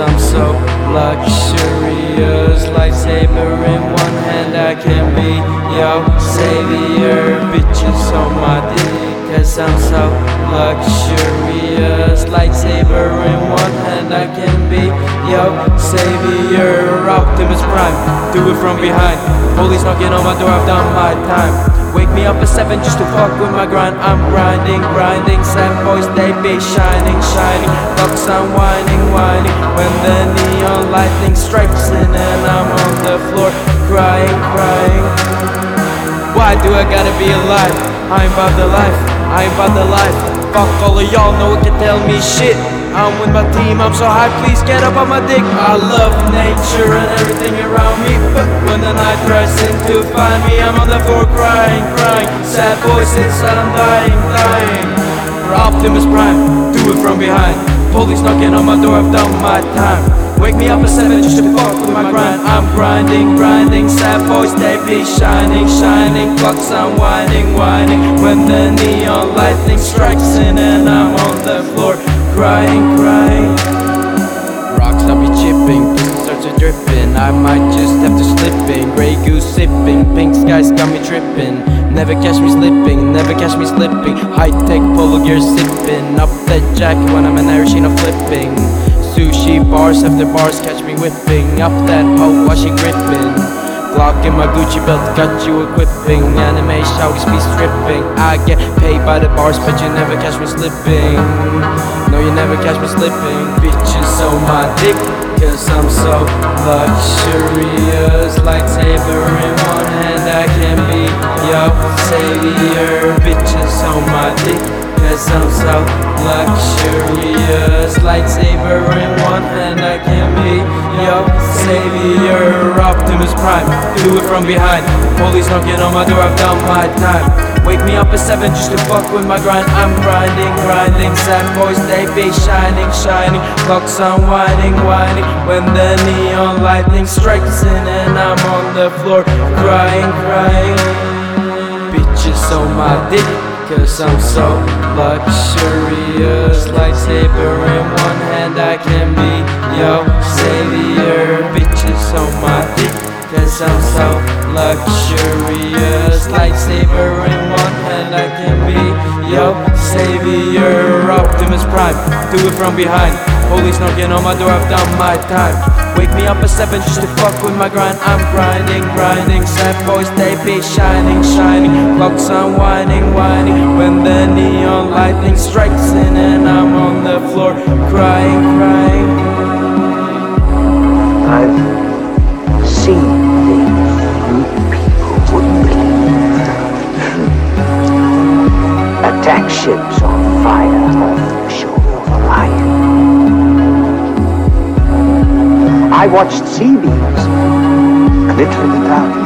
I'm so luxurious. Lightsaber in one hand, I can be your savior. Bitches on my dick. Cause I'm so luxurious. Lightsaber in one hand, I can be your savior. Optimus Prime, do it from behind. Police knocking on my door, I've done my time. Wake me up at 7 just to fuck with my grind I'm grinding, grinding Sad boys, they be shining, shining Ducks I'm whining whining When the neon lightning strikes in And I'm on the floor crying, crying Why do I gotta be alive? I'm about the life, I ain't about the life. Fuck all of y'all, no one can tell me shit. I'm with my team, I'm so high, please get up on my dick. I love nature and everything around me. But when the night tries in to find me I'm on the floor crying, crying. Sad voice inside, I'm dying, dying. For Optimus Prime, do it from behind. Police knocking on my door, I've done my time. Wake me up at 7 just to fuck with my grind grinding, grinding, sad boys they be shining, shining Clocks unwinding, winding When the neon lightning strikes in and I'm on the floor crying, crying. Rocks I'll be chipping, starts to dripping. I might just have to slip in. Grey goose sipping, pink skies got me tripping. Never catch me slipping, never catch me slipping. High-tech polo gear sipping. Up that jacket when I'm in Arizona flipping. Sushi bars after bars catch me whipping Up that hoe while she gripping? Glock in my Gucci belt, got you equipping. Anime shouties be stripping. I get paid by the bars, but you never catch me slipping. No, you never catch me slipping. Bitches on my dick, cause I'm so luxurious. Lightsaber in one hand, I can be your savior. Bitches on my dick, cause I'm so luxurious Lightsaber in one hand, I can be your savior. Optimus Prime, do it from behind. Police knocking on my door, I've done my time. Wake me up at 7 just to fuck with my grind. I'm grinding, grinding, sad boys they be shining, shining. Clocks unwinding, winding. When the neon lightning strikes in And I'm on the floor crying, crying. Bitches on my dick Cause I'm so luxurious. Lightsaber in one hand I can be your savior. Bitches on my dick Cause I'm so luxurious. Lightsaber Do it from behind. Police knocking on my door, I've done my time. Wake me up at 7 just to fuck with my grind. I'm grinding, grinding, sad boys they be shining, shining. Clocks unwinding, winding. When the neon lightning strikes in And I'm on the floor crying, crying. I've seen things you people wouldn't believe. Attack ships I watched C-beams. Glitter in the dark